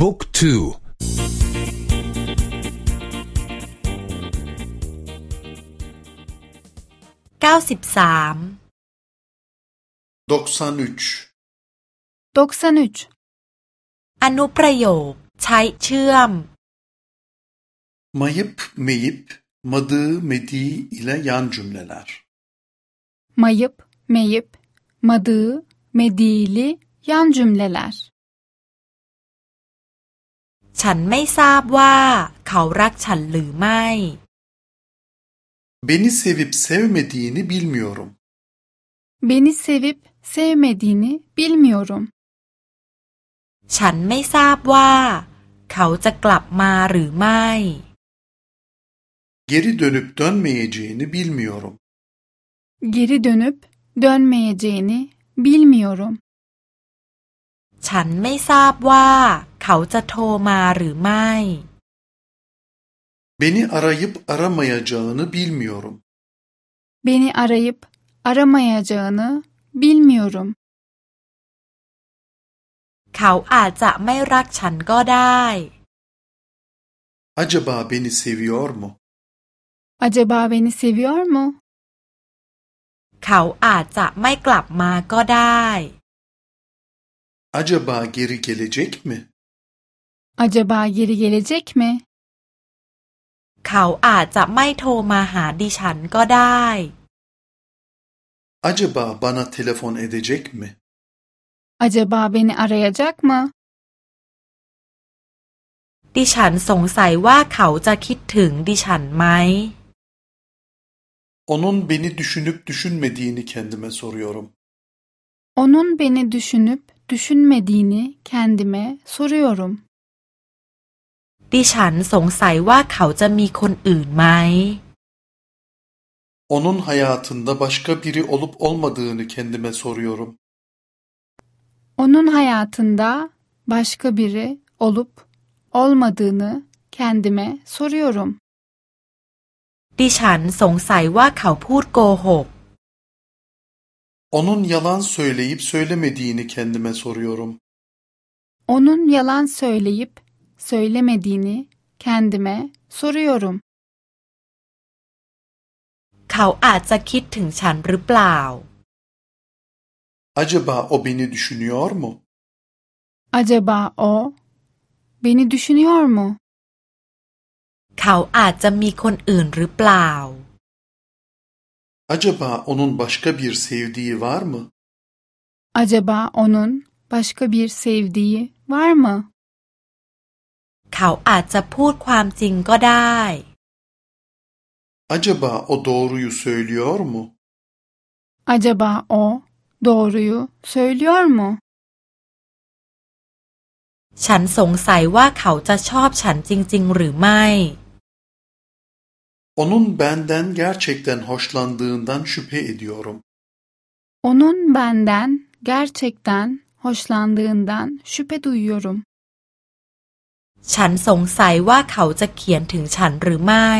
บุ๊กทูเก้าสิบสาม 93 93 อนุประโยคใช้เชื่อม Mayıp meyip madı medi ile yan cümleler. Mayıp meyip madığı medili yan cümleler. ฉันไม่ทราบว่าเขารักฉันหรือไม่ Beni sevip sevmediğini bilmiyorum. Beni sevip sevmediğini bilmiyorum. ฉันไม่ทราบว่า เขาจะกลับมาหรือไม่ Geri dönüp dönmeyeceğini bilmiyorum. Geri dönüp dönmeyeceğini bilmiyorum. ฉันไม่ทราบว่า เขาจะโทรมาหรือไม่ Beni arayıp aramayacağını bilmiyorum. Beni arayıp aramayacağını bilmiyorum. เขาอาจจะไม่รักฉันก็ได้ Acaba beni seviyor mu? Acaba beni seviyor mu? เขาอาจจะไม่กลับมาก็ได้ Acaba geri gelecek mi? Acaba geri gelecek mi? เขาอาจจะไม่โทรมาหาดิฉันก็ได้ Acaba bana telefon edecek mi? Acaba beni arayacak mı? ดิฉันสงสัยว่าเขาจะคิดถึงดิฉันไหม Onun beni düşünüp düşünmediğini kendime soruyorum. Onun beni düşünüp düşünmediğini kendime soruyorum. ดิฉันสงสัยว่าเขาจะมีคนอื่นไหม Onun hayatında başka biri olup olmadığını kendime soruyorum. Onun hayatında başka biri olup olmadığını kendime soruyorum. ดิฉันสงสัยว่าเขาพูดโกหก Onun yalan söyleyip söylemediğini kendime soruyorum. Onun yalan söyleyip söylemediğini kendime soruyorum. เขาอาจจะคิดถึงฉันหรือเปล่า Acaba o beni düşünüyor mu? Acaba o beni düşünüyor mu? เขาอาจจะมีคนอื่นหรือเปล่า Acaba onun başka bir sevdiği var mı? Acaba onun başka bir sevdiği var mı? เขาอาจจะพูดความจริงก็ได้ Acaba o doğruyu söylüyor mu? Acaba o doğruyu söylüyor mu? ฉันสงสัยว่าเขาจะชอบฉันจริง ๆ หรือไม่ Onun benden gerçekten hoşlandığından şüphe ediyorum. Onun benden gerçekten hoşlandığından şüphe duyuyorum. ฉันสงสัยว่าเขาจะเขียนถึงฉันหรือไม่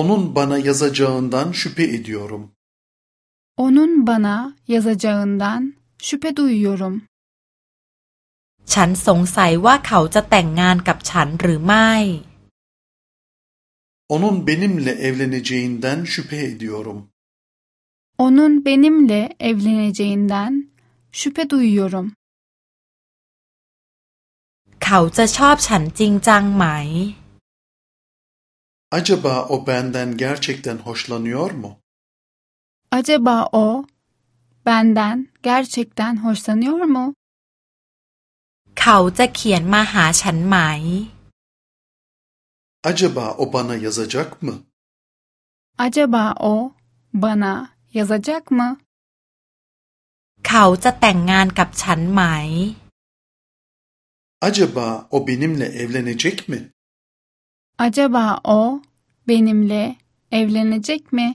Onun bana yazacağından şüphe ediyorum. Onun bana yazacağından şüphe duyuyorum. ฉันสงสัยว่าเขาจะแต่งงานกับฉันหรือไม่ Onun benimle evleneceğinden şüphe ediyorum. Onun benimle evleneceğinden şüphe duyuyorum. เขาจะชอบฉันจริงจังไหม Acaba o benden gerçekten hoşlanıyor mu? Acaba o benden gerçekten hoşlanıyor mu? เขาจะเขียนมาหาฉันไหม Acaba o bana yazacak mı? Acaba o bana yazacak mı? เขาจะแต่งงานกับฉันไหม Acaba o benimle evlenecek mi? Acaba o benimle evlenecek mi?